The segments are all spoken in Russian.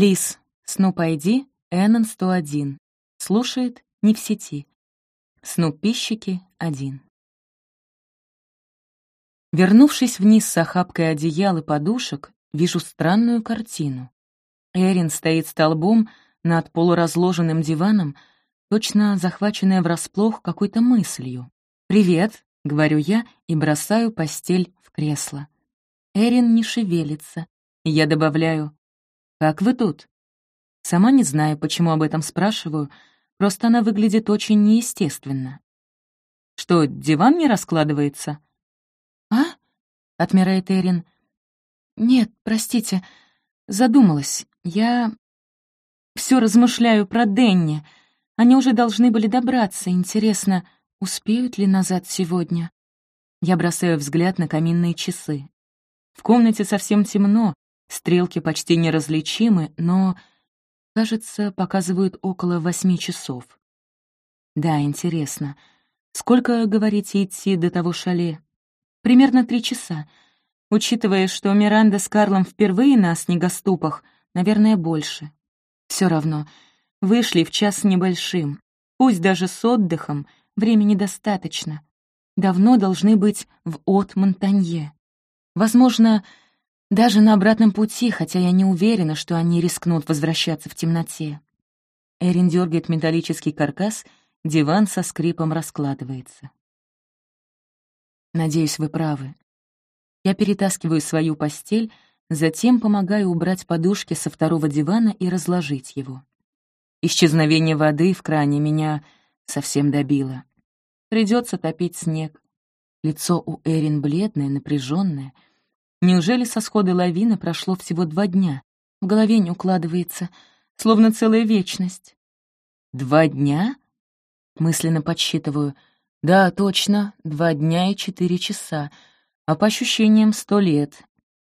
Лис, Снуп ID, Эннон 101. Слушает, не в сети. Снуп пищики 1. Вернувшись вниз с охапкой одеял и подушек, вижу странную картину. Эрин стоит столбом над полуразложенным диваном, точно захваченная врасплох какой-то мыслью. «Привет», — говорю я и бросаю постель в кресло. Эрин не шевелится, я добавляю «Как вы тут?» Сама не знаю, почему об этом спрашиваю, просто она выглядит очень неестественно. «Что, диван не раскладывается?» «А?» — отмирает Эрин. «Нет, простите, задумалась. Я все размышляю про Денни. Они уже должны были добраться. Интересно, успеют ли назад сегодня?» Я бросаю взгляд на каминные часы. В комнате совсем темно, стрелки почти неразличимы, но, кажется, показывают около восьми часов. Да, интересно. Сколько, говорите, идти до того шале? Примерно три часа. Учитывая, что Миранда с Карлом впервые на снегоступах, наверное, больше. Все равно, вышли в час небольшим. Пусть даже с отдыхом, времени достаточно. Давно должны быть в От-Монтанье. Возможно, даже на обратном пути, хотя я не уверена, что они рискнут возвращаться в темноте. Эрин дергает металлический каркас, диван со скрипом раскладывается. Надеюсь, вы правы. Я перетаскиваю свою постель, затем помогаю убрать подушки со второго дивана и разложить его. Исчезновение воды в кране меня совсем добило. Придется топить снег. Лицо у Эрин бледное, напряженное. Неужели со схода лавины прошло всего два дня? В голове не укладывается, словно целая вечность. «Два дня?» Мысленно подсчитываю — да, точно, два дня и четыре часа, а по ощущениям сто лет.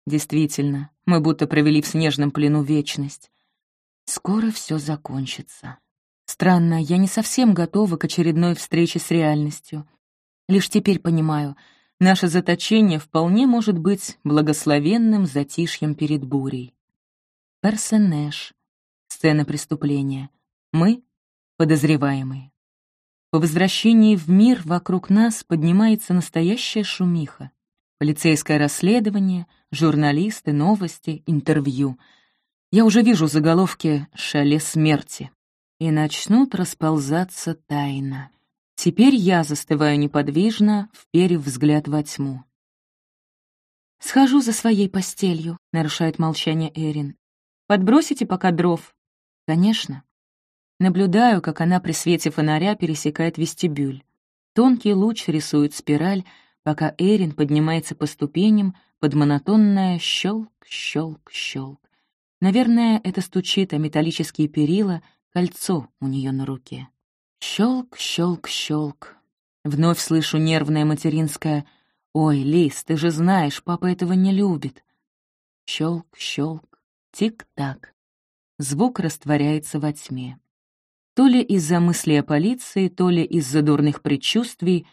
Действительно, мы будто провели в снежном плену вечность. Скоро все закончится. Странно, я не совсем готова к очередной встрече с реальностью. Лишь теперь понимаю, наше заточение вполне может быть благословенным затишьем перед бурей. Персонеж. Сцена преступления. Мы — подозреваемые. По возвращении в мир вокруг нас поднимается настоящая шумиха. Полицейское расследование, журналисты, новости, интервью. Я уже вижу заголовки «Шале смерти» и начнут расползаться тайно. Теперь я застываю неподвижно, вперев взгляд во тьму. «Схожу за своей постелью», — нарушает молчание Эрин. «Подбросите пока дров?» «Конечно». Наблюдаю, как она при свете фонаря пересекает вестибюль. Тонкий луч рисует спираль, пока Эрин поднимается по ступеням под монотонное щелк, щелк, щелк. Наверное, это стучит о металлические перила, кольцо у нее на руке. Щелк, щелк, щелк. Вновь слышу нервное материнское «Ой, Лис, ты же знаешь, папа этого не любит». Щелк, щелк, тик-так. Звук растворяется во тьме. То ли из-за мысли о полиции, то ли из-за дурных предчувствий,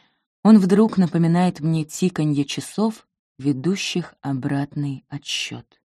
он вдруг напоминает мне тиканье часов, ведущих обратный отсчет.